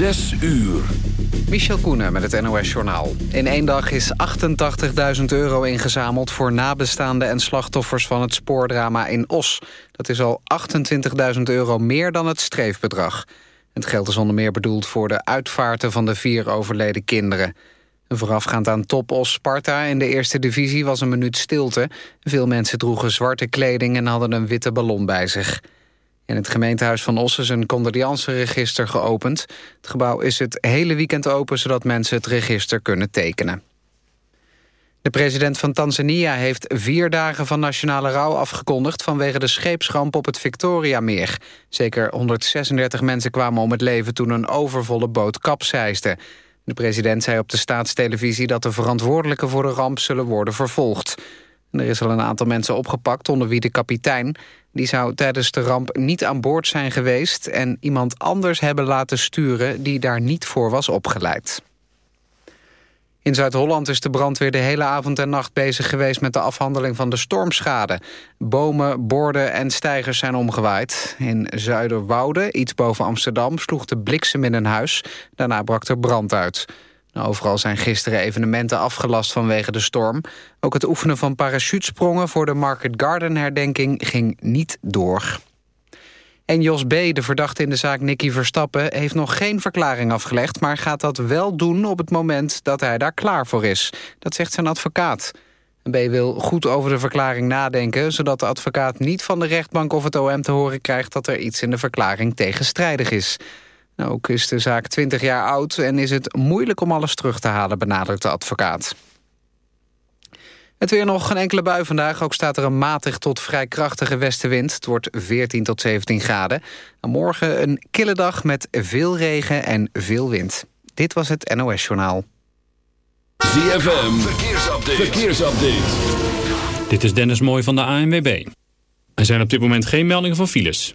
Zes uur. Michel Koenen met het NOS-journaal. In één dag is 88.000 euro ingezameld voor nabestaanden en slachtoffers van het spoordrama in Os. Dat is al 28.000 euro meer dan het streefbedrag. Het geld is onder meer bedoeld voor de uitvaarten van de vier overleden kinderen. Voorafgaand aan Top Os Sparta in de eerste divisie was een minuut stilte. Veel mensen droegen zwarte kleding en hadden een witte ballon bij zich. In het gemeentehuis van Os is een condoleanceregister geopend. Het gebouw is het hele weekend open... zodat mensen het register kunnen tekenen. De president van Tanzania heeft vier dagen van nationale rouw afgekondigd... vanwege de scheepsramp op het Victoriameer. Zeker 136 mensen kwamen om het leven toen een overvolle boot kapseisde. De president zei op de staatstelevisie dat de verantwoordelijken voor de ramp zullen worden vervolgd. Er is al een aantal mensen opgepakt, onder wie de kapitein. Die zou tijdens de ramp niet aan boord zijn geweest... en iemand anders hebben laten sturen die daar niet voor was opgeleid. In Zuid-Holland is de brandweer de hele avond en nacht bezig geweest... met de afhandeling van de stormschade. Bomen, borden en stijgers zijn omgewaaid. In Zuiderwoude, iets boven Amsterdam, sloeg de bliksem in een huis. Daarna brak er brand uit. Nou, overal zijn gisteren evenementen afgelast vanwege de storm. Ook het oefenen van parachutesprongen voor de Market Garden herdenking ging niet door. En Jos B., de verdachte in de zaak Nicky Verstappen... heeft nog geen verklaring afgelegd... maar gaat dat wel doen op het moment dat hij daar klaar voor is. Dat zegt zijn advocaat. B. wil goed over de verklaring nadenken... zodat de advocaat niet van de rechtbank of het OM te horen krijgt... dat er iets in de verklaring tegenstrijdig is. Nou, ook is de zaak 20 jaar oud en is het moeilijk om alles terug te halen, benadrukt de advocaat. Het weer nog een enkele bui vandaag. Ook staat er een matig tot vrij krachtige westenwind. Het wordt 14 tot 17 graden. En morgen een kille dag met veel regen en veel wind. Dit was het NOS Journaal. ZFM, verkeersupdate. verkeersupdate. Dit is Dennis Mooij van de ANWB. Er zijn op dit moment geen meldingen van files.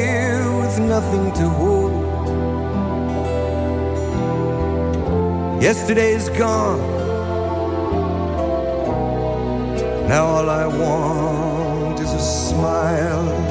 nothing to hold. Yesterday's gone. Now all I want is a smile.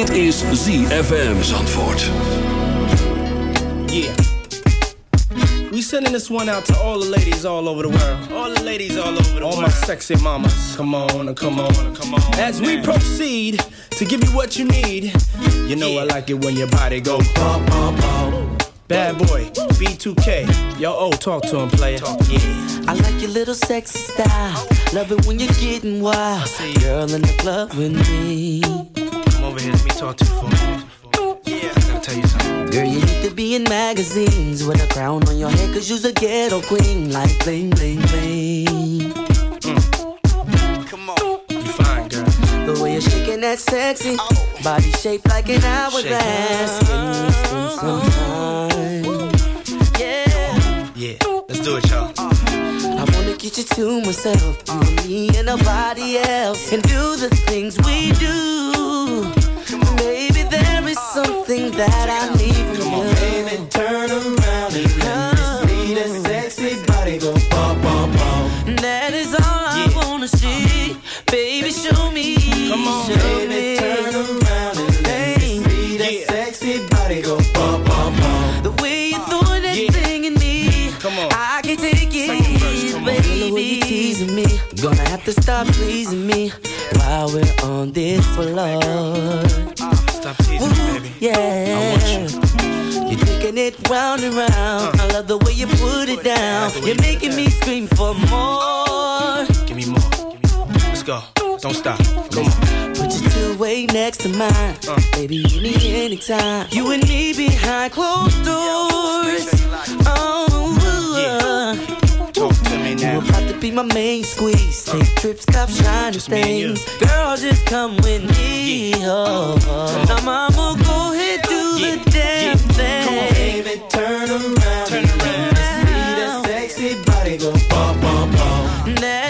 Dit is ZFM Zandvoort. Yeah. We sending this one out to all the ladies all over the world. All the ladies all over the all world. All my sexy mamas. Come on, and come on, come on. As we proceed to give you what you need, you know I like it when your body go bum, bum, bum. Bad boy, B2K. Yo, oh, talk to him, player. yeah. I like your little sexy style. Love it when you're getting wild. Girl in the club with me. Over here, let me talk to you for a minute. Yeah, I gotta tell you something. Girl, you need to be in magazines with a crown on your head, cause you's a ghetto queen, like bling, bling, bling. Mm. Come on. You fine, girl. The way you're shaking that sexy body shaped like an hourglass. Can we spend some time? Yeah. Yeah, let's do it, y'all. I wanna get you to myself, and me and nobody else, and do the things we do. Baby, there is something that I need from you. Baby, turn around and let me see that sexy body go bum, bum, bum. That is all I wanna see. Baby, show we're on this floor. Stop teasing me, baby. Yeah. I want you. You're taking it round and round. Uh. I love the way you put it down. like You're you making me scream for more. Give me more. Give me more. Let's go. Don't stop. Come on. Put your two way next to mine. Uh. Baby, you need anytime. You and me behind closed doors. Oh, uh. Talk to me you now. about to be my main squeeze. Take trips, cop shiny Just things. Girl, just come with me. Oh, oh. Now, mama, go ahead, do Yeah, the damn yeah. thing. Come on, baby, turn around. Turn around. See that sexy body go bum, bum, bum. That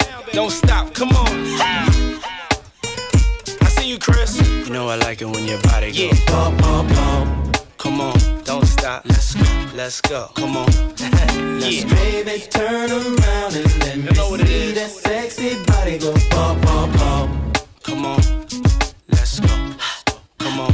Don't stop. Come on. I see you, Chris. You know I like it when your body goes. Yeah. Bum, bum, bum. Come on. Don't stop. Let's go. Let's go. Come on. yeah. Baby, turn around and let me You know what it see is. that sexy body go bum, bum, bum. Come on, let's go. Come on,